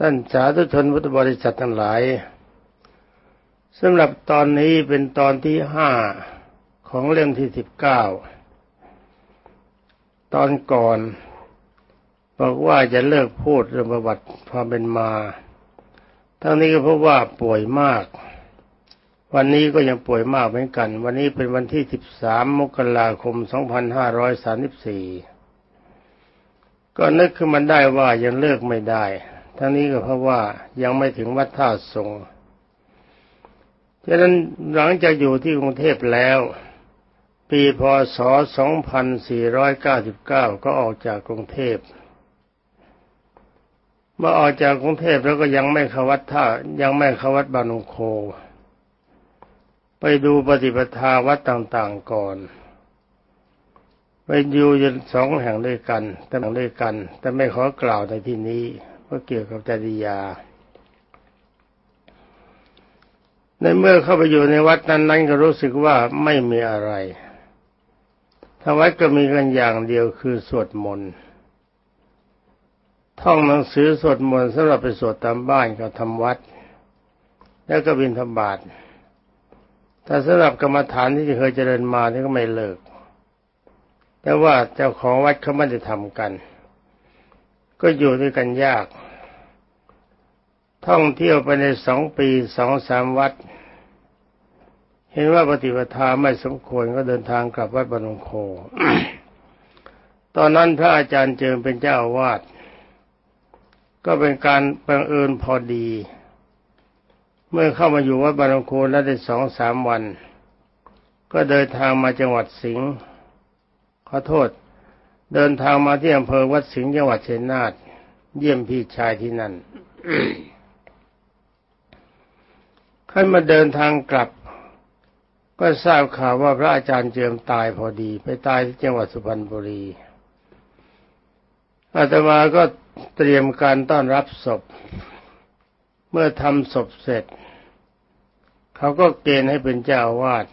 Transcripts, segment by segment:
ท่านสาธุชนพุทธบริษัททั้งหลายสำหรับตอนนี้เป็นตอนที่ห้าของเรื่องที่สิบเก้าตอนก่อนบอกว่าจะเลิกพูดเรื่องประวัติความเป็นมา ทั้งนี้ก็เพราะว่าป่วยมาก วันนี้ก็ยังป่วยมากเหมือนกัน วันนี้เป็นวันที่สิบสามมกราคมสองพันห้าร้อยสามสิบสี่ก็นึกขึ้นมาได้ว่ายังเลิกไม่ได้ ทั้งนี้ก็เพราะว่ายังไม่ถึงวัดท่าทรงฉะนั้นหลังจากอยู่ที่กรุงเทพแล้ว ปีพศ 2499 ก็ออกจากกรุงเทพเมื่อออกจากกรุงเทพแล้วก็ยังไม่เข้าวัดท่ายังไม่เข้าวัดบานุโค ไปดูปฏิปทาวัดต่างๆก่อน ไปอยู่ยันสองแห่งด้วยกันแต่แห่งด้วยกัน แต่ไม่ขอกล่าวในที่นี้ เพราะเกี่ยวกับจริยา ในเมื่อเข้าไปอยู่ในวัดนั้นๆก็รู้สึกว่าไม่มีอะไรทางวัดก็มีกันอย่างเดียวคือสวดมนต์ท่องหนังสือสวดมนต์สำหรับไปสวดตามบ้านกับทำวัด แล้วก็บิณฑบาตแต่สำหรับกรรมฐานที่เคยเจริญมาที่ก็ไม่เลิก แต่ว่าเจ้าของวัดเขาไม่ได้ทำกัน ก็อยู่ด้วยกันยาก ท่องเที่ยวไปในสองปีสองสามวัด เห็นว่าปฏิปทาไม่สมควรก็เดินทางกลับวัดบรมโค ตอนนั้นพระอาจารย์เจิมเป็นเจ้าอาวาสก็เป็นการบังเอิญพอดี เมื่อเข้ามาอยู่วัดบรมโคแล้วได้สองสามวัน ก็เดินทางมาจังหวัดสิงห์ขอโทษ เดินทางมาที่อำเภอวัดสิงห์จังหวัดเชียงนาทเยี่ยมพี่ชายที่นั่นท่านมาเดินทางกลับ ก็ทราบข่าวว่าพระอาจารย์เจิมตายพอดี ไปตายที่จังหวัดสุพรรณบุรีอาตมาก็เตรียมการต้อนรับศพ เมื่อทำศพเสร็จ เขาก็เกณฑ์ให้เป็นเจ้าวาด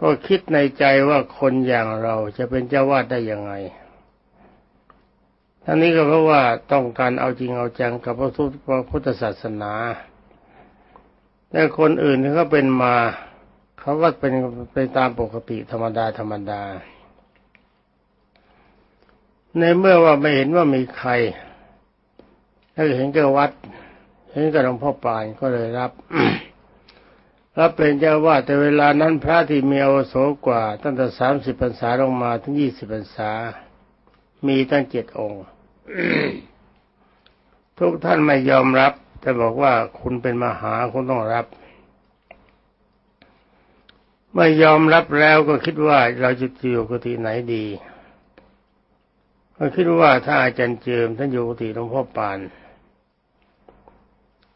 ก็คิดในใจว่าคนอย่างเราจะเป็นเจ้าวาดได้ยังไง ทั้งนี้ก็เพราะว่าต้องการเอาจริงเอาจังกับพระพุทธศาสนาแต่คนอื่นที่เขาเป็นมาเขาก็เป็นไปตามปกติธรรมดาธรรมดา ในเมื่อว่าไม่เห็นว่ามีใครถ้าเห็นกับวัด เห็นกับหลวงพ่อปานก็เลยรับ รับเป็นเจ้าวาดแต่เวลานั้นพระที่มีอาวุโสกว่า ตั้งแต่สามสิบพรรษาลงมาถึงยี่สิบพรรษา มีตั้งเจ็ดองค์ ทุกท่านไม่ยอมรับ แต่บอกว่าคุณเป็นมหาคุณต้องรับ ไม่ยอมรับแล้วก็คิดว่าเราจะอยู่กุฏิไหนดีก็คิดว่าถ้าอาจารย์เจิมท่านอยู่กุฏิหลวงพ่อปาน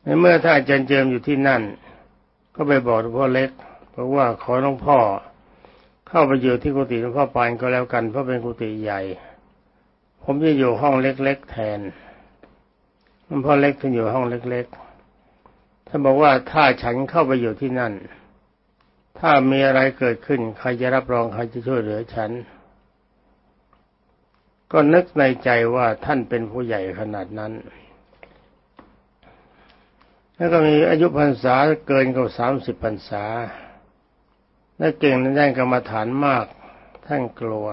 ในเมื่อถ้าอาจารย์เจิมอยู่ที่นั่น ก็ไปบอกหลวงพ่อเล็กบอกว่าขอหลวงพ่อ เข้าไปอยู่ที่กุฏิหลวงพ่อปานก็แล้วกันเพราะเป็นกุฏิใหญ่ ผมจะอยู่ห้องเล็กๆแทนหลวงพ่อเล็กท่านอยู่ห้องเล็กๆท่านบอกว่าถ้าฉันเข้าไปอยู่ที่นั่น ถ้ามีอะไรเกิดขึ้น ใครจะรับรองใครจะช่วยเหลือฉันก็นึกในใจว่าท่านเป็นผู้ใหญ่ขนาดนั้น แล้วก็มีอายุพรรษาเกินกว่าสามสิบพรรษา และเก่งในด้านกรรมฐานมาก ท่านกลัว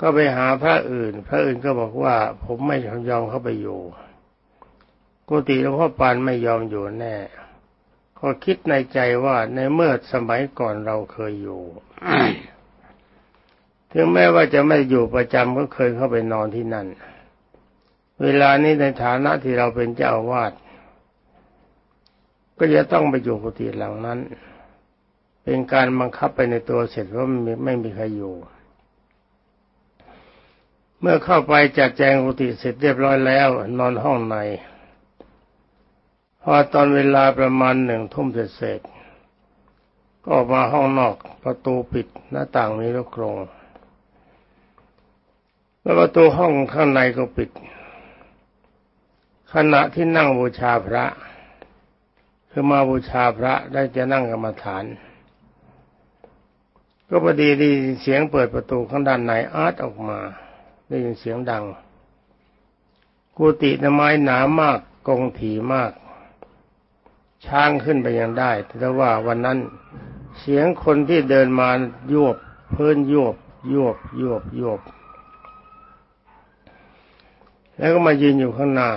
ก็ไปหาพระอื่น พระอื่นก็บอกว่า ผมไม่ยอมเข้าไปอยู่ กุฏิหลวงพ่อปานไม่ยอมอยู่แน่ก็คิดในใจว่าในเมื่อสมัยก่อนเราเคยอยู่ ถึงแม้ว่าจะไม่อยู่ประจำก็เคยเข้าไปนอนที่นั่น เวลานี้ในฐานะที่เราเป็นเจ้าอาวาส ก็จะต้องไปอยู่กุฏิหลังนั้น เป็นการบังคับไปในตัวเสร็จว่าไม่ไม่มีใครอยู่ เมื่อเข้าไปจัดแจงกุฏิเสร็จเรียบร้อยแล้ว นอนห้องใน พอตอนเวลาประมาณหนึ่งทุ่มเศษก็ออกมาห้องนอกประตูปิดหน้าต่างมีลูกกรงแล้วประตูห้องข้างในก็ปิด ขณะที่นั่งบูชาพระ คือมาบูชาพระได้จะนั่งกรรมฐาน ก็พอดีได้ยินเสียงเปิดประตูข้างด้านในอาร์ตออกมา ได้ยินเสียงดัง กุฏินไม้หนามากกงถี่มาก ช้างขึ้นไปยังได้ แต่ว่าวันนั้นเสียงคนที่เดินมายวบเพิ่นยวบยวบยวบยวบแล้วก็มายืนอยู่ข้างหน้า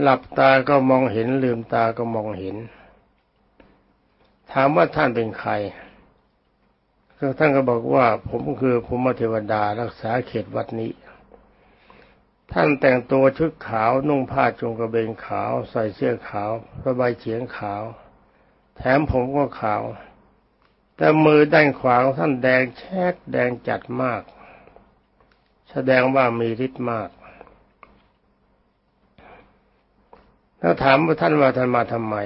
หลับตาก็มองเห็น ลืมตาก็มองเห็น ถามว่าท่านเป็นใครก็ท่านก็บอกว่า ผมคือภูมิเทวดารักษาเขตวัดนี้ ท่านแต่งตัวชุดขาวนุ่งผ้าจงกระเบนขาว ใส่เสื้อขาวสบายเฉียงขาว แถมผมก็ขาว แต่มือด้านขวาของท่านแดงแชดแดงจัดมาก แสดงว่ามีฤทธิ์มาก แล้วถามว่าท่านว่าท่านมาทำไม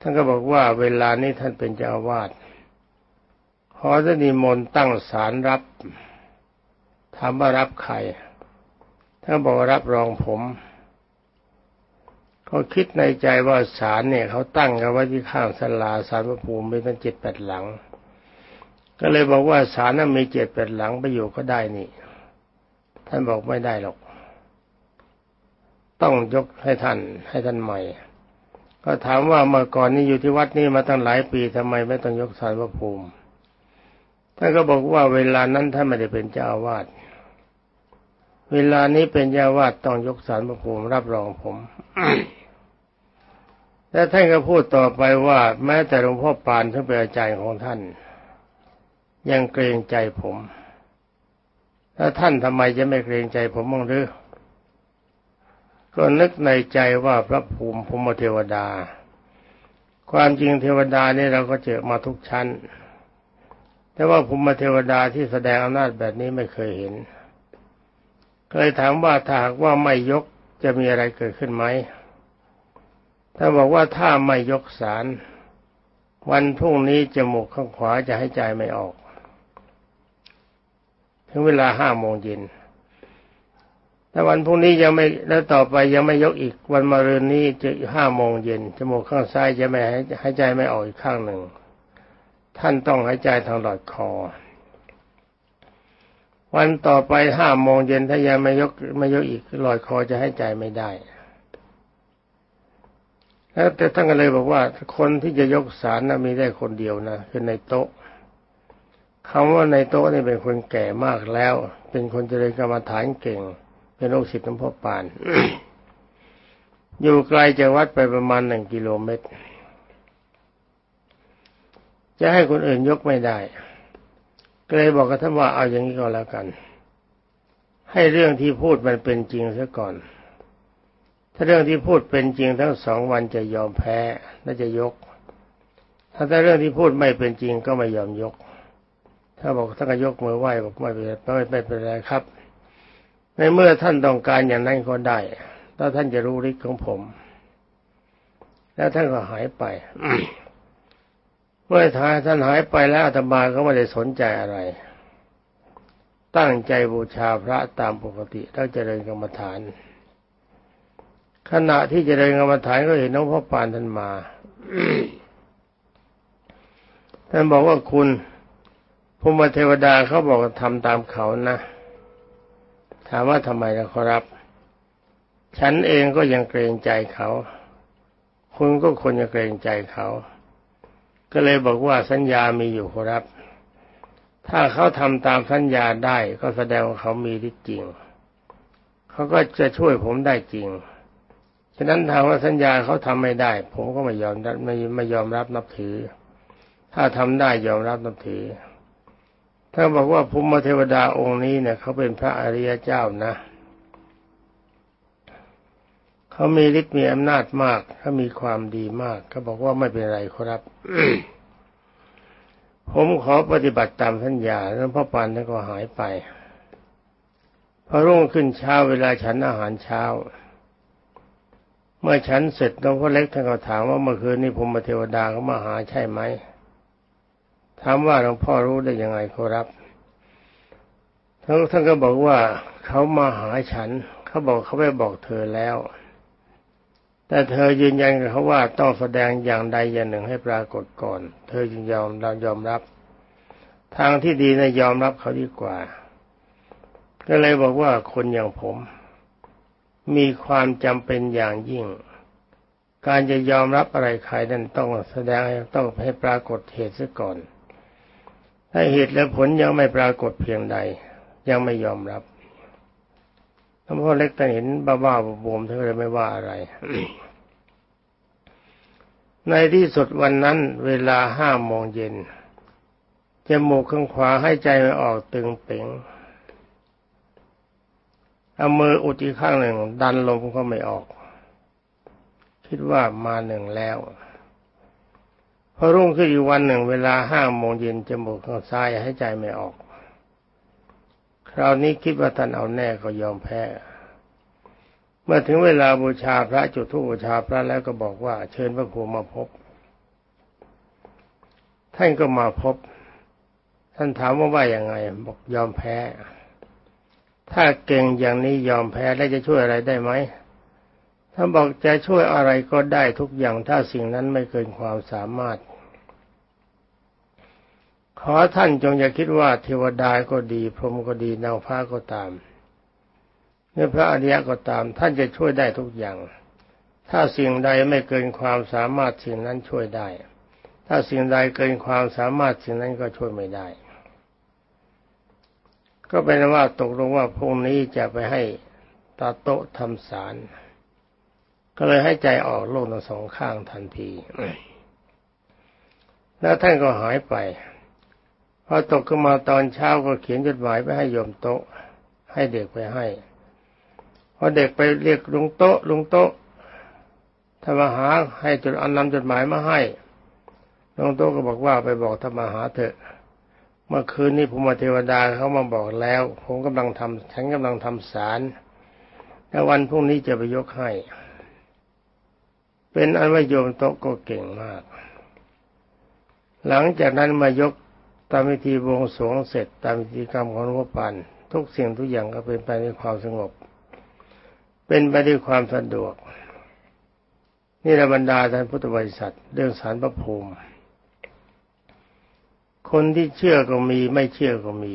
ท่านก็บอกว่าเวลานี้ท่านเป็นเจ้าอาวาสขอจะนิมนต์ตั้งศาลรับ ถามว่ารับใคร ท่านบอกรับรองผมเขาคิดในใจว่าศาลเนี่ยเขาตั้งกันไว้ที่ข้างสลาศาลพระภูมิมีตั้งเจ็ดแปดหลัง ก็เลยบอกว่าศาลนั้นมีเจ็ดแปดหลังไปอยู่ก็ได้นี่ ท่านบอกไม่ได้หรอก ต้องยกให้ท่านให้ท่านใหม่ ก็ถามว่าเมื่อก่อนนี้อยู่ที่วัดนี้มาตั้งหลายปีทำไมไม่ต้องยกสารพระภูมิท่านก็บอกว่าเวลานั้นท่านไม่ได้เป็นเจ้าอาวาสเวลานี้เป็นเจ้าอาวาสต้องยกสารพระภูมิรับรองผมและท่านก็พูดต่อไปว่า แม้แต่หลวงพ่อปานที่เป็นอาจารย์ของท่าน ยังเกรงใจผม แล้วท่านทำไมจะไม่เกรงใจผมบ้างหรือ ก็นึกในใจว่าพระภูมิภูมิเทวดา ความจริงเทวดานี่เราก็เจอมาทุกชั้น แต่ว่าภูมิเทวดาที่แสดงอำนาจแบบนี้ไม่เคยเห็น เคยถามว่าถ้าหากว่าไม่ยกจะมีอะไรเกิดขึ้นไหมถ้าบอกว่าถ้าไม่ยกสารวันพรุ่งนี้จมูกข้างขวาจะให้ใจไม่ออก ถึงเวลาห้าโมงเย็น ถ้าวันพรุ่งนี้ยังไม่แล้วต่อไปยังไม่ยกอีก วันมะรืนนี้จะห้าโมงเย็นจมูกข้างซ้ายจะไม่หายใจไม่ออกอีกข้างหนึ่ง ท่านต้องหายใจทางหลอดคอ วันต่อไปห้าโมงเย็นถ้ายังไม่ยกไม่ยกอีกหลอดคอจะให้ใจไม่ได้แล้วแต่ท่านก็เลยบอกว่าคนที่จะยกสารนะมีได้คนเดียวนะคือในโต๊ะคำว่าในโต๊ะนี่เป็นคนแก่มากแล้ว เป็นคนเจริญกรรมฐานเก่ง เป็นลูกศิษย์หลวงพ่อปาน อยู่ไกลจากวัดไปประมาณหนึ่งกิโลเมตร จะให้คนอื่นยกไม่ได้ ก็เลยบอกกับท่านว่าเอาอย่างนี้ก็แล้วกัน ให้เรื่องที่พูดมันเป็นจริงซะก่อน ถ้าเรื่องที่พูดเป็นจริงทั้งสองวันจะยอมแพ้และจะยก ถ้าแต่เรื่องที่พูดไม่เป็นจริงก็ไม่ยอมยก ถ้าบอกท่านก็ยกมือไหว้บอกไม่เป็นไม่ไม่เป็นไรครับ ในเมื่อท่านต้องการอย่างนั้นก็ได้ ถ้าท่านจะรู้ฤทธิ์ของผม แล้วท่านก็หายไป เมื่อทายท่านหายไปแล้วอาตมาก็ไม่ได้สนใจอะไร ตั้งใจบูชาพระตามปกติแล้วเจริญกรรมฐาน ขณะที่เจริญกรรมฐานก็เห็นน้องพ่อปานท่านมา ท่านบอกว่าคุณภูมิเทวดาเขาบอกทำตามเขานะามว่าทำไมนะขอรับ ฉันเองก็ยังเกรงใจเขา คุณก็ควรจะเกรงใจเขา ก็เลยบอกว่าสัญญามีอยู่ขอรับ ถ้าเขาทำตามสัญญาได้ก็แสดงว่าเขามีที่จริง เขาก็จะช่วยผมได้จริง ฉะนั้นถามว่าสัญญาเขาทำไม่ได้ ผมก็ไม่ยอมไม่ไม่ยอมรับนับถือ ถ้าทำได้ยอมรับนับถือ ถ้าบอกว่าภูมิเทวดาองค์นี้เนี่ยเขาเป็นพระอริยเจ้านะเขามีฤทธิ์มีอำนาจมากเขามีความดีมากเขาบอกว่าไม่เป็นไรครับผมขอปฏิบัติตามสัญญาแล้วพ่อปานท่านก็หายไปพอรุ่งขึ้นเช้าเวลาฉันอาหารเช้า เมื่อฉันเสร็จหลวงพ่อเล็กท่านก็ถามว่าเมื่อคืนนี้ภูมิเทวดาเขามาหาใช่ไหม ถามว่าหลวงพ่อรู้ได้ยังไงครับท่านท่านก็บอกว่าเขามาหาฉัน เขาบอกเขาไปบอกเธอแล้ว แต่เธอยืนยันกับเขาว่าต้องแสดงอย่างใดอย่างหนึ่งให้ปรากฏก่อน เธอจึงยอมเรายอมรับ ทางที่ดีนะยอมรับเขาดีกว่า ก็เลยบอกว่าคนอย่างผม มีความจำเป็นอย่างยิ่ง การจะยอมรับอะไรใครนั้นต้องแสดงต้องให้ปรากฏเหตุซะก่อน ถ้าเหตุและผลยังไม่ปรากฏเพียงใด ยังไม่ยอมรับหลวงพ่อเล็กแต่เห็นบ้าๆบวมๆเธอเลยไม่ว่าอะไร ในที่สุดวันนั้น เวลาห้าโมงเย็นจมูกข้างขวาให้ใจไม่ออกตึงเป่งเอามืออุดอีกข้างหนึ่ง ดันลมก็ไม่ออก คิดว่ามาหนึ่งแล้ว พอรุ่งขึ้นอีกวันหนึ่ง เวลาห้าโมงเย็นจมูกข้างซ้ายให้ใจไม่ออก คราวนี้คิดว่าท่านเอาแน่ก็ยอมแพ้ เมื่อถึงเวลาบูชาพระจุดธูปบูชาพระแล้วก็บอกว่า เชิญพระครูมาพบ ท่านก็มาพบ ท่านถามว่าว่าย่างไง บอกยอมแพ้ ถ้าเก่งอย่างนี้ยอมแพ้แล้วจะช่วยอะไรได้ไหม ถ้าบอกจะช่วยอะไรก็ได้ทุกอย่างถ้าสิ่งนั้นไม่เกินความสามารถ ขอท่านจงอย่าคิดว่าเทวดาก็ดี พรหมก็ดีนางฟ้าก็ตามเมื่อพระอริยะก็ตาม ท่านจะช่วยได้ทุกอย่าง ถ้าสิ่งใดไม่เกินความสามารถสิ่งนั้นช่วยได้ ถ้าสิ่งใดเกินความสามารถสิ่งนั้นก็ช่วยไม่ได้ ก็เป็นว่าตกลงว่าพรุ่งนี้จะไปให้ตาโตทำสาร ก็เลยให้ใจออกโลกทั้งสองข้างทันที แล้วท่านก็หายไป พอตกขึ้นมาตอนเช้าก็เขียนจดหมายไปให้โยมโตให้เด็กไปให้พอเด็กไปเรียกลุงโตลุงโตถ้ามาหาให้จดอันนำจดหมายมาให้ลุงโตก็บอกว่าไปบอกถ้ามหาเถอะ เมื่อคืนนี้ภูมิเทวดาเขามาบอกแล้ว ผมกำลังทำฉันกำลังทำสารแล้ววันพรุ่งนี้จะไปยกให้ เป็นอันว่าโยมโตก็เก่งมาก หลังจากนั้นมายกตามวิธีบวงสรวงเสร็จตามวิธีกรรมของหลวงพ่อปานทุกสิ่งทุกอย่างก็เป็นไปด้วยความสงบ เป็นไปด้วยความสะดวก นี่ระบรรดาท่านพุทธบริษัทเรื่องสารพระภูมิ คนที่เชื่อก็มีไม่เชื่อก็มี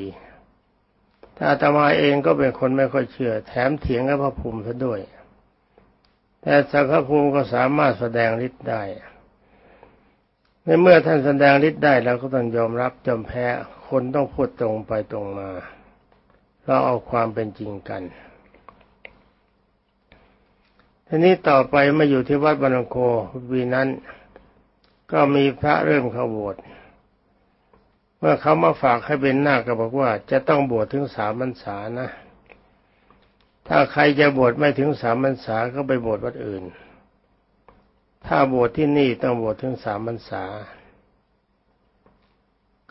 ถ้าอาตมาเองก็เป็นคนไม่ค่อยเชื่อ แถมเถียงกับพระภูมิซะด้วย แต่สังฆภูมิก็สามารถแสดงฤทธิ์ได้ในเมื่อท่านแสดงฤทธิ์ได้เราก็ต้องยอมรับจอมแพ้ คนต้องพูดตรงไปตรงมา เราเอาความเป็นจริงกันทีนี้ต่อไปมาอยู่ที่วัดบรรโควีนั้น ก็มีพระเริ่มเข้าบวชเมื่อเขามาฝากให้เป็นหน้าก็บอกว่าจะต้องบวชถึงสามพรรษานะ ถ้าใครจะบวชไม่ถึงสามพรรษาก็ไปบวชวัดอื่น ถ้าบวชที่นี่ต้องบวชถึงสามพรรษา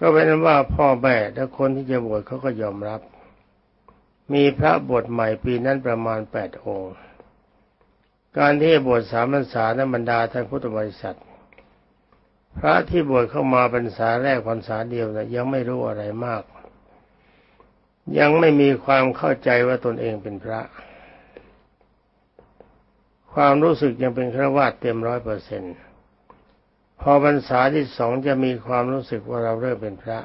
ก็เป็นว่าพ่อแม่และคนที่จะบวชเขาก็ยอมรับ มีพระบวชใหม่ปีนั้นประมาณแปดองค์ การที่บวชสามพรรษานั้นบรรดาท่านพุทธบริษัท พระที่บวชเข้ามาพรรษาแรกพรรษาเดียวนะยังไม่รู้อะไรมาก ยังไม่มีความเข้าใจว่าตนเองเป็นพระ ความรู้สึกยังเป็นครวาเต็มร้อยเปอร์เซ็นต์พอพรรษาที่สองจะมีความรู้สึกว่าเราเริ่มเป็นพระ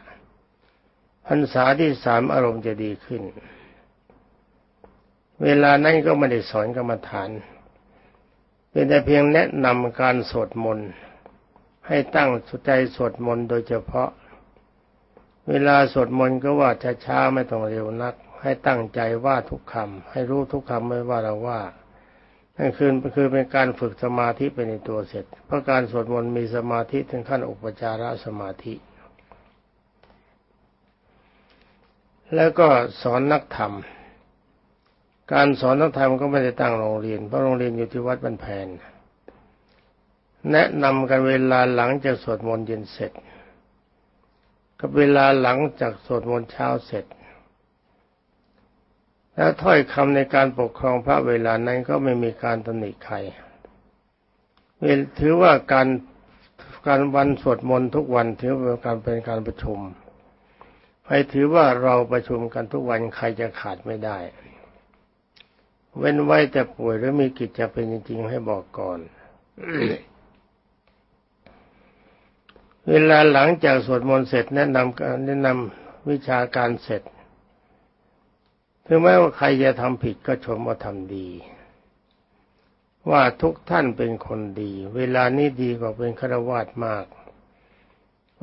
พรรษาที่สามอารมณ์จะดีขึ้น เวลานั้นก็ไม่ได้สอนกรรมฐาน เป็นแต่เพียงแนะนำการสวดมนต์ให้ตั้งใจสวดมนต์โดยเฉพาะ เวลาสวดมนต์ก็ว่าช้าๆไม่ต้องเร็วนัก ให้ตั้งใจว่าทุกคำให้รู้ทุกคำไม่ว่าเราว่านั่นคือคือเป็นการฝึกสมาธิไปในตัวเสร็จ เพราะการสวดมนต์มีสมาธิถึงขั้นอุปจารสมาธิ แล้วก็สอนนักธรรม การสอนนักธรรมก็ไม่ได้ตั้งโรงเรียน เพราะโรงเรียนอยู่ที่วัดบันแพนแนะนำกันเวลาหลังจากสวดมนต์เย็นเสร็จ กับเวลาหลังจากสวดมนต์เช้าเสร็จ และถ้อยคำในการปกครองพระเวลานั้นก็ไม่มีการตำหนิใครถือว่าการการวันสวดมนต์ทุกวันถือเป็นการเป็นการประชุมให้ถือว่าเราประชุมกันทุกวันใครจะขาดไม่ได้ เว้นไว้แต่ป่วยหรือมีกิจจะเป็นจริงๆให้บอกก่อน เวลาหลังจากสวดมนต์เสร็จแนะนำการแนะนำวิชาการเสร็จถึงแม้ว่าใครจะทำผิดก็ชมว่าทำดี ว่าทุกท่านเป็นคนดี เวลานี้ดีกว่าเป็นฆราวาสมาก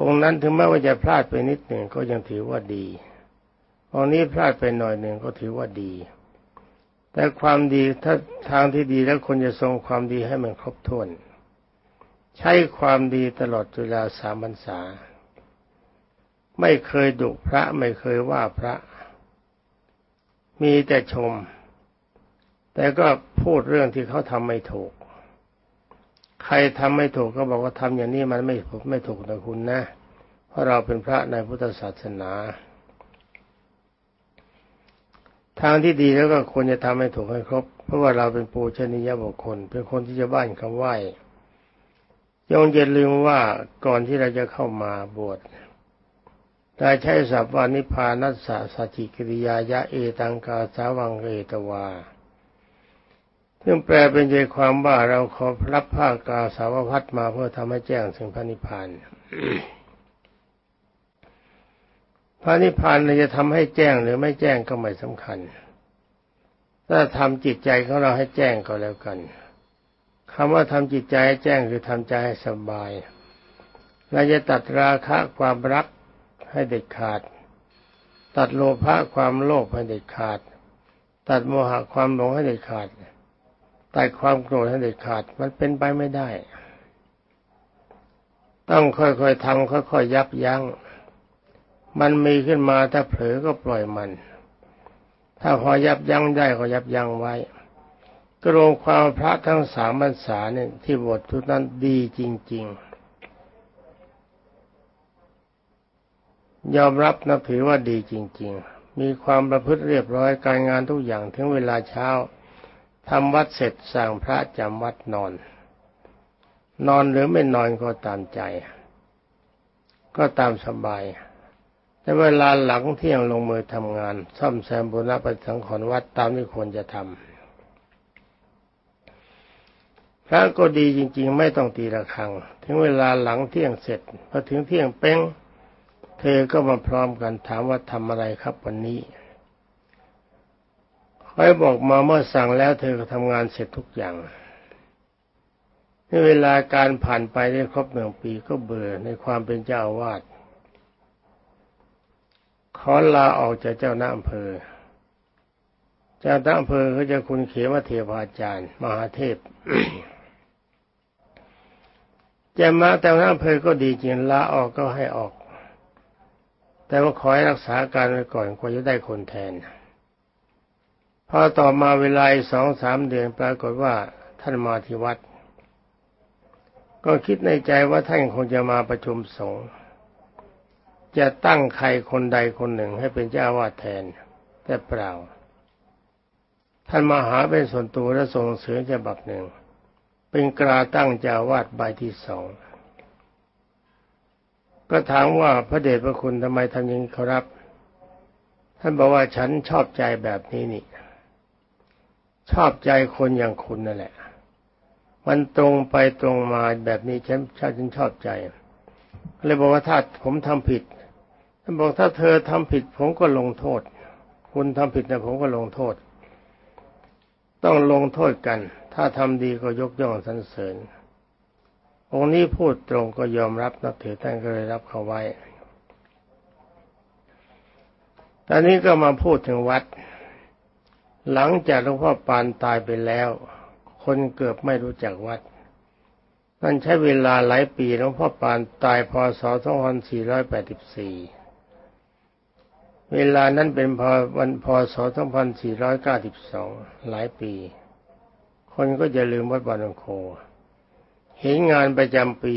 องค์นั้นถึงแม้ว่าจะพลาดไปนิดหนึ่งก็ยังถือว่าดีองค์นี้พลาดไปหน่อยหนึ่งก็ถือว่าดี แต่ความดีถ้าทางที่ดีแล้วคนจะทรงความดีให้มันครบถ้วน ใช้ความดีตลอดเวลาสามพรรษา ไม่เคยดุพระไม่เคยว่าพระ มีแต่ชม แต่ก็พูดเรื่องที่เขาทำไม่ถูก ใครทำไม่ถูกก็บอกว่าทำอย่างนี้มันไม่ไม่ถูกนะคุณนะ เพราะเราเป็นพระในพุทธศาสนาทางที่ดีแล้วก็ควรจะทำให้ถูกให้ครบ เพราะว่าเราเป็นปูชนียบุคคล เป็นคนที่จะบ้านคำไหว้ ยงอย่าลืมว่าก่อนที่เราจะเข้ามาบวชได้ใช้สัพวานิพานัสสะสัจิกิริยายะเอตังกาสาวังเอตวาซึ่งแปลเป็นใจความว่าเราขอรับผ้ากาสาวพัดมาเพื่อทำให้แจ้งถึงพระนิพพานพระนิพพานจะทำให้แจ้งหรือไม่แจ้งก็ไม่สำคัญ ถ้าทำจิตใจของเราให้แจ้งก็แล้วกัน คำว่าทำจิตใจให้แจ้งคือทำใจให้สบายเราจะตัดราคะความรักให้เด็ดขาด ตัดโลภะความโลภให้เด็ดขาด ตัดโมหะความหลงให้เด็ดขาด ตัดความโกรธให้เด็ดขาด มันเป็นไปไม่ได้ ต้องค่อยๆทำค่อยๆยับยั้ง มันมีขึ้นมาถ้าเผลอก็ปล่อยมัน ถ้าพอยับยั้งได้ก็ยับยั้งไว้ กรวความพระทั้งสามพรรษาเนี่ยที่บททุกนั้นดีจริง ๆ ยอมรับนับถือว่าดีจริง ๆ มีความประพฤติเรียบร้อยการงานทุกอย่างถึงเวลาเช้าทำวัดเสร็จสั่งพระจำวัดนอน นอนหรือไม่นอนก็ตามใจ ก็ตามสบาย แต่เวลาหลังเที่ยงลงมือทำงาน ซ่อมแซมบุรณะประสังขรณ์วัดตามที่ควรจะทำ พระก็ดีจริง ๆ ไม่ต้องตีระฆัง ถึงเวลาหลังเที่ยงเสร็จพอถึงเที่ยงเป้งเธอก็มาพร้อมกันถามว่าทำอะไรครับวันนี้คอยบอกมาเมื่อสั่งแล้วเธอก็ทำงานเสร็จทุกอย่างในเวลาการผ่านไปได้ครบหนึ่งปีก็เบื่อในความเป็นเจ้าอาวาสขอลาออกจากเจ้าหน้าอำเภอ เจ้าหน้าอำเภอเขาจะคุณเขมเทวาจารย์ มหาเทพ จะมาแต่หน้าอำเภอก็ดีจริงลาออกก็ให้ออก แต่ว่าขอให้รักษาการไว้ก่อนกว่าจะได้คนแทนพอต่อมาเวลาสองสามเดือนปรากฏว่าท่านมาที่วัด ก็คิดในใจว่าท่านคงจะมาประชุมสงฆ์จะตั้งใครคนใดคนหนึ่งให้เป็นเจ้าวาดแทน แต่เปล่า ท่านมาหาเป็นส่วนตัวและส่งเสือฉบับหนึ่ง เป็นกราตั้งเจ้าวาดใบที่สองก็ถามว่าพระเดชพระคุณทำไมทำอย่างนี้ครับ ท่านบอกว่าฉันชอบใจแบบนี้นี่ ชอบใจคนอย่างคุณนั่นแหละ มันตรงไปตรงมาแบบนี้ฉันฉันชอบใจเลยบอกว่าถ้าผมทำผิดท่านบอกถ้าเธอทำผิด ผมก็ลงโทษ คุณทำผิดนะผมก็ลงโทษ ต้องลงโทษกัน ถ้าทำดีก็ยกย่องสรรเสริญ องค์นี้พูดตรงก็ยอมรับนับถือท่านก็เลยรับเขาไว้ ตอนนี้ก็มาพูดถึงวัด หลังจากหลวงพ่อปานตายไปแล้ว คนเกือบไม่รู้จักวัดนั่นใช้เวลาหลายปีหลวงพ่อปานตายพศ 2484 เวลานั้นเป็นพวันพศ 2492 หลายปี คนก็จะลืมวัดบานงโค เห็นงานประจำปี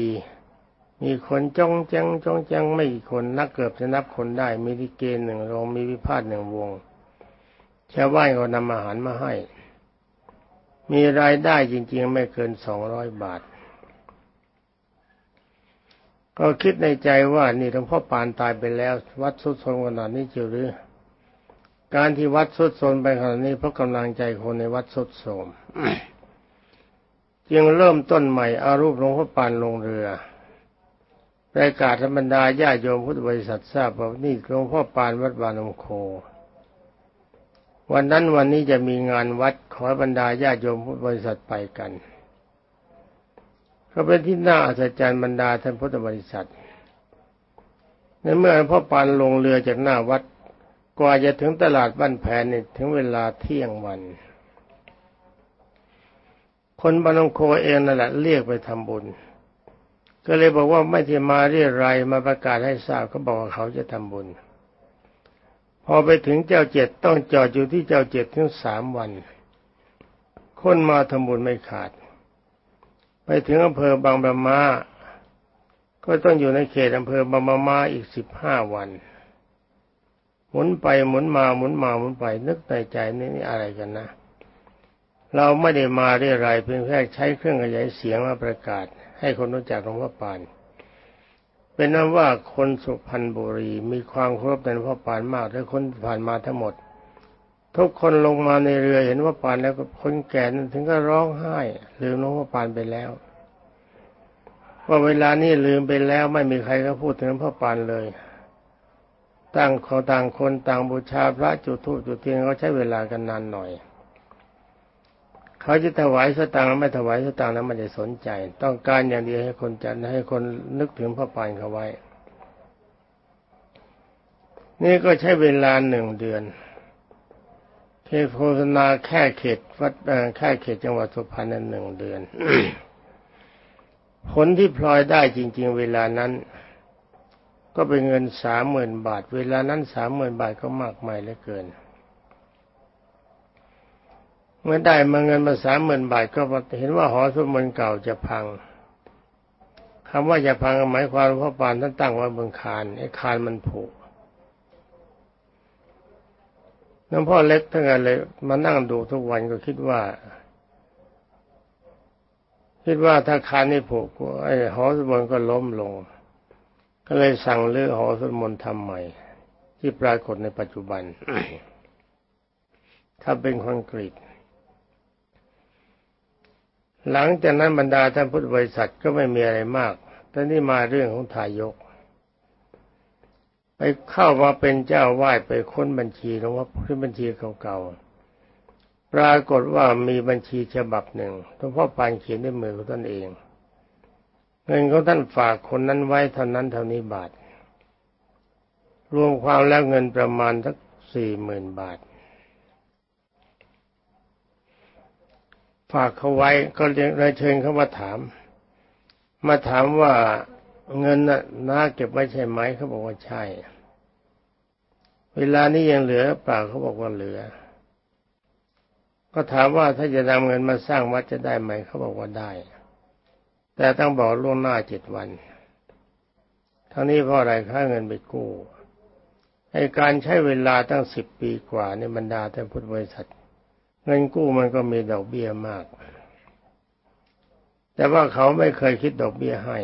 มีคนจ้องจังจ้องจังไม่กี่คนนักเกือบจะนับคนได้ มีลิเกหนึ่งโรงมีวิพาทหนึ่งวงชาวบ้านก็นำอาหารมาให้ มีรายได้จริง ๆ ไม่เกินสองร้อยบาท ก็คิดในใจว่านี่หลวงพ่อปานตายไปแล้ว วัดสุดโทรมขนาดนี้จหรือ การที่วัดสุดโทรมไปขนาดนี้เพราะกำลังใจคนในวัดสุดโทรมจึงเริ่มต้นใหม่อารูปหลวงพ่อปานลงเรือประกาศธรรมดาญาโยมพุทธบริษัททราบว่านี่หลวงพ่อปานวัดบานมโค วันนั้นวันนี้จะมีงานวัดขอบรรดาญาติโยมพุทธบริษัทไปกันก็เป็นที่น่าอัศจรรย์บรรดาท่านพุทธบริษัทในเมื่อพ่อปานลงเรือจากหน้าวัด กว่าจะถึงตลาดบ้านแผนนี่ถึงเวลาเที่ยงวัน คนบานงโคเองนั่นแหละเรียกไปทำบุญ ก็เลยบอกว่าไม่ที่มาเรียรายมาประกาศให้ทราบเขาบอกว่าเขาจะทำบุญ พอไปถึงเจ้าเจ็ดต้องจอดอยู่ที่เจ้าเจ็ดถึงสามวัน คนมาทำบุญไม่ขาด ไปถึงอำเภอบางประมาก็ต้องอยู่ในเขตอำเภอบางประมาอีกสิบห้าวัน หมุนไปหมุนมาหมุนมาหมุนไป นึกในใจนี่นี่อะไรกันนะ เราไม่ได้มาเรียรายเพียงแค่ใช้เครื่องขยายเสียงมาประกาศ ให้คนรู้จักหลวงพ่อปาน เป็นนั้นว่าคนสุพรรณบุรีมีความเคารพในหลวงพ่อปานมากและคนผ่านมาทั้งหมด ทุกคนลงมาในเรือเห็นว่าปานแล้วก็คนแก่นั้นถึงก็ร้องไห้ลืมหลวงพ่อปานไปแล้วว่าเวลานี้ลืมไปแล้วไม่มีใครก็พูดถึงหลวงพ่อปานเลย ต่างเขาต่างคนต่างบูชาพระจุดธูปจุดเทียนเขาใช้เวลากันนานหน่อย เขาจะถวายสตางค์ไม่ถวายสตางค์นั้นไม่ได้สนใจ ต้องการอย่างเดียวให้คนจัดให้คนนึกถึงพระปานเขาไว้ นี่ก็ใช้เวลาหนึ่งเดือนเทโฆษณาแค่เขตวัดแค่เขตจังหวัดสุพรรณนั้นหนึ่งเดือน ผลที่พลอยได้จริง ๆ เวลานั้น ก็เป็นเงินสามหมื่นบาท เวลานั้นสามหมื่นบาทก็มากมายเหลือเกิน เมื่อได้มาเงินมาสามหมื่นบาทก็เห็นว่าหอสมุดเก่าจะพังคำว่าจะพังหมายความว่าพ่อปานท่านตั้งไว้บนคานไอ้คานมันผุน้องพ่อเล็กทั้งนั้นเลยมานั่งดูทุกวันก็คิดว่า คิดว่าถ้าคานนี่ผุไอ้หอสมุดก็ล้มลง เลยสั่งเลือหอสวดมนต์ทำใหม่ ที่ปรากฏในปัจจุบัน ถ้าเป็นคอนกรีตหลังจากนั้นบรรดาท่านพุทธบริษัทก็ไม่มีอะไรมาก แต่นี่มาเรื่องของทายก ไปเข้ามาเป็นเจ้าวาดไปค้นบัญชีหลวงพ่อขึ้นบัญชีเก่าๆ ปรากฏว่ามีบัญชีฉบับหนึ่งหลวงพ่อปานเขียนด้วยมือของตนเอง เงินของท่านฝากคนนั้นไว้เท่านั้นเท่านี้บาท รวมความแล้วเงินประมาณสักสี่หมื่นบาท ฝากเขาไว้ก็เลยเชิญเขามาถาม มาถามว่าเงินน่ะน้าเก็บไว้ใช่ไหมเขาบอกว่าใช่ เวลานี้ยังเหลือเปล่าเขาบอกว่าเหลือ ก็ถามว่าถ้าจะนำเงินมาสร้างวัดจะได้ไหมเขาบอกว่าได้ แต่ต้องบอกล่วงหน้าเจ็ดวันทั้งนี้เพราะอะไรค่าเงินไปกู้ไอการใช้เวลาตั้งสิบปีกว่าในบรรดาท่านพุทธบริษัท เงินกู้มันก็มีดอกเบี้ยมาก แต่ว่าเขาไม่เคยคิดดอกเบี้ยให้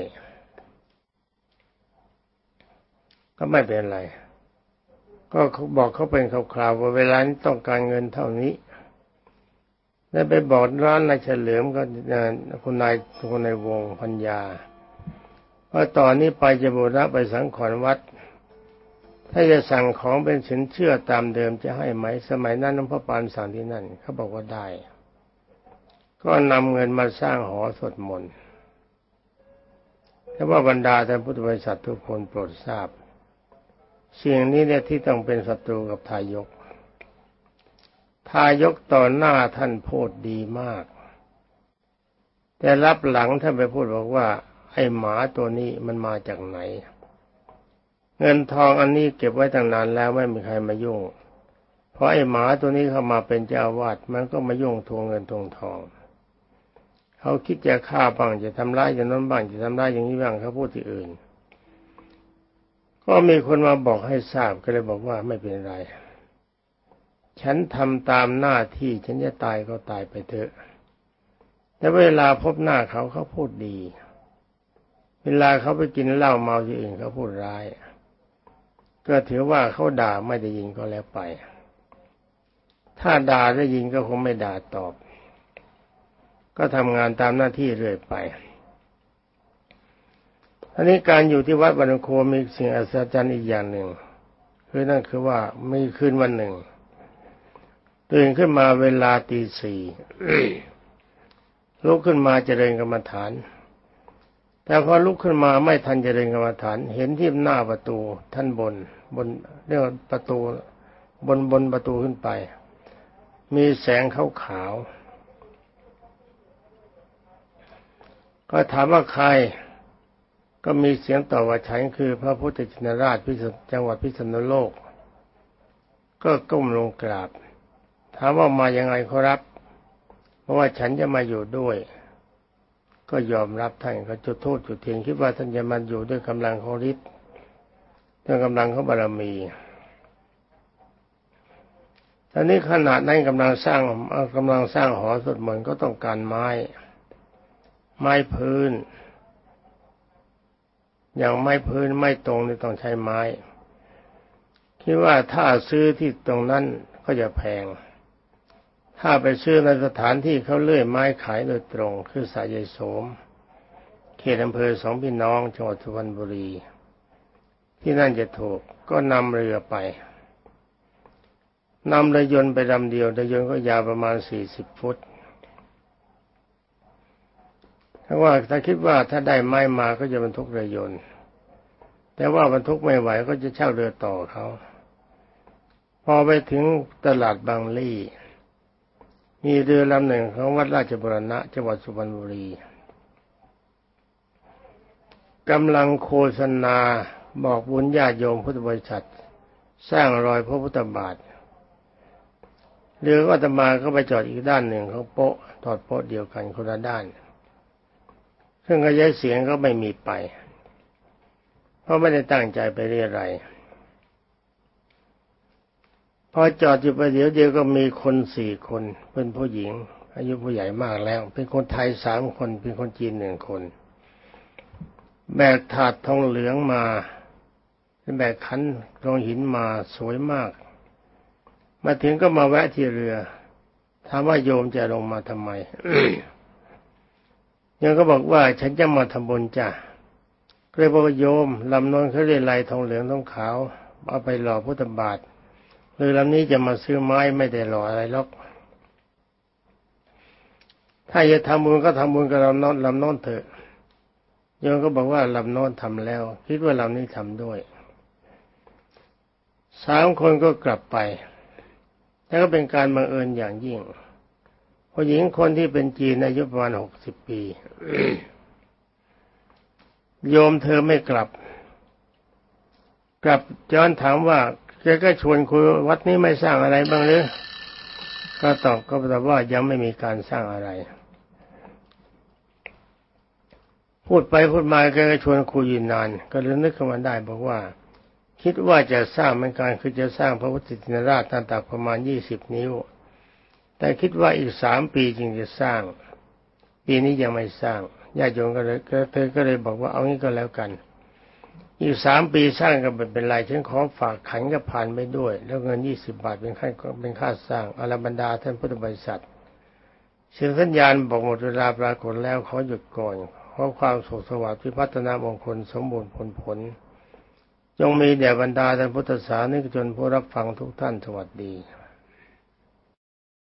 ก็ไม่เป็นไร ก็บอกเขาเป็นคราวๆว่าเวลานี้ต้องการเงินเท่านี้ แล้วไปบอกร้านนายเฉลิมก็คุณนายคุณนายวงพัญญาว่าตอนนี้ไปจะบูรณะไปสังขรณวัด ถ้าจะสั่งของเป็นสินเชื่อตามเดิมจะให้ไหม สมัยนั้นน้องพ่อปานสั่งที่นั่นเขาบอกว่าได้ ก็นำเงินมาสร้างหอสวดมนต์แต่ว่าบรรดาท่านพุทธบริษัททุกคนโปรดทราบสิ่งนี้เนี่ยที่ต้องเป็นศัตรูกับทายก ทายกต่อหน้าท่านพูดดีมาก แต่รับหลังท่านไปพูดบอกว่า ไอ้หมาตัวนี้มันมาจากไหน เงินทองอันนี้เก็บไว้ตั้งนานแล้วไม่มีใครมายุ่ง เพราะไอ้หมาตัวนี้เข้ามาเป็นเจ้าวาดมันก็มายุ่งทวงเงินทวงทองเขาคิดจะฆ่าบ้างจะทำร้ายอย่างนั้นบ้างจะทำร้ายอย่างนี้บ้างเขาพูดที่อื่น ก็มีคนมาบอกให้ทราบก็เลยบอกว่าไม่เป็นไร ฉันทำตามหน้าที่ฉันจะตายก็ตายไปเถอะแต่เวลาพบหน้าเขาเขาพูดดี เวลาเขาไปกินเหล้าเมาที่อื่นเขาพูดร้าย ก็ถือว่าเขาด่าไม่ได้ยินก็แล้วไป ถ้าด่าได้ยินก็คงไม่ด่าตอบ ก็ทำงานตามหน้าที่เรื่อยไปอันนี้การอยู่ที่วัดบรรโคมีสิ่งอัศจรรย์อีกอย่างหนึ่งคือนั่นคือว่ามีคืนวันหนึ่ง ตื่นขึ้นมาเวลาตีสี่ลุกขึ้นมาเจริญกรรมฐาน แต่พอลุกขึ้นมาไม่ทันเจริญกรรมฐาน เห็นที่หน้าประตูท่านบน บนเรียกว่าประตูบนบนประตูขึ้นไป มีแสงขาวขาวก็ถามว่าใคร ก็มีเสียงตอบว่าฉันคือ พระพุทธชินราชพิษจังหวัดพิษณุโลก ก็ก้มลงกราบ ถามว่ามายังไงขอรับ เพราะว่าฉันจะมาอยู่ด้วย ก็ยอมรับท่านก็จุดโทษจุดเทียนคิดว่าท่านจะมาอยู่ด้วยกำลังของฤทธิ์ด้วยกำลังของบารมีตอนนี้ขนาดนั้นกำลังสร้างกำลังสร้างหอสวดมนต์ก็ต้องการไม้ ไม้พื้น อย่างไม้พื้นไม่ตรงนี่ต้องใช้ไม้ คิดว่าถ้าซื้อที่ตรงนั้นก็จะแพง ถ้าไปซื้อในสถานที่เขาเลื่อยไม้ขายโดยตรง คือสายใยโสม เขตอำเภอสองพี่น้องจังหวัดสุพรรณบุรี ที่นั่นจะถูกก็นำเรือไปนำเรือยนต์ไปลำเดียวเรือยนต์ก็ยาวประมาณสี่สิบฟุตถ้าว่าถ้าคิดว่าถ้าได้ไม้มาก็จะบรรทุกเรือยนต์แต่ว่าบรรทุกไม่ไหวก็จะเช่าเรือต่อเขา พอไปถึงตลาดบางลี่ มีเรือลำหนึ่งของวัดราชบุรณะจังหวัดสุพรรณบุรีกำลังโฆษณาบอกบุญญาติโยมพุทธบริษัท สร้างรอยพระพุทธบาทเรือก็ตมาก็ไปจอดอีกด้านหนึ่งของโป๊ะทอดโป๊ะเดียวกันคนละด้านซึ่งกระจายเสียงก็ไม่มีไป เพราะไม่ได้ตั้งใจไปเรียอะไร พอจอดอยู่ไปเดี๋ยวเดียวก็มีคนสี่คน เป็นผู้หญิง อายุผู้ใหญ่มากแล้ว เป็นคนไทยสามคน เป็นคนจีนหนึ่งคน แบกถาดทองเหลืองมาแบกขันรองหินมาสวยมาก มาถึงก็มาแวะที่เรือถามว่าโยมจะลงมาทำไมยังก็บอกว่าฉันจะมาทำบุญจ้ะเลยบอกโยมลำนนเขาเรียกลายทองเหลืองทองขาวเอาไปหล่อพุทธบาท เรือลำนี้จะมาซื้อไม้ไม่ได้หล่ออะไรหรอก ถ้าจะทำบุญก็ทำบุญกับลำนอนลำนอนเถอะโยมก็บอกว่าลำนอนทำแล้ว คิดว่าลำนี้ทำด้วยสามคนก็กลับไปแล้วก็เป็นการบังเอิญอย่างยิ่งผู้หญิงคนที่เป็นจีนอายุประมาณหกสิบปี โยมเธอไม่กลับ กลับย้อนถามว่า แกก็ชวนคุยวัดนี้ไม่สร้างอะไรบ้างหรือก็ตอบก็ตอบว่ายังไม่มีการสร้างอะไร พูดไปพูดมาแกก็ชวนคุยอยู่นาน ก็เลยนึกขึ้นมาได้บอกว่า คิดว่าจะสร้างเหมือนกันคือจะสร้างพระพุทธจินราชตั้งแต่ประมาณยี่สิบนิ้ว แต่คิดว่าอีกสามปีจึงจะสร้าง ปีนี้ยังไม่สร้างญาติโยมก็เลยเธอก็เลยบอกว่าเอางี้ก็แล้วกัน อีกสามปีสร้างก็เป็นไรฉันขอฝากขันกับผ่านไปด้วย แล้วเงินยี่สิบบาทเป็นค่าเป็นค่าสร้างอรบรรดาท่านพุทธบริษัทเสียงสัญญาณบอกหมดเวลาปรากฏแล้วขอหยุดก่อนขอความสุขสวัสดิ์พิพัฒนามงคลสมบูรณ์ผลผลจงมีแด่บรรดาท่านพุทธศาสนิกชนผู้รับฟังทุกท่านสวัสดี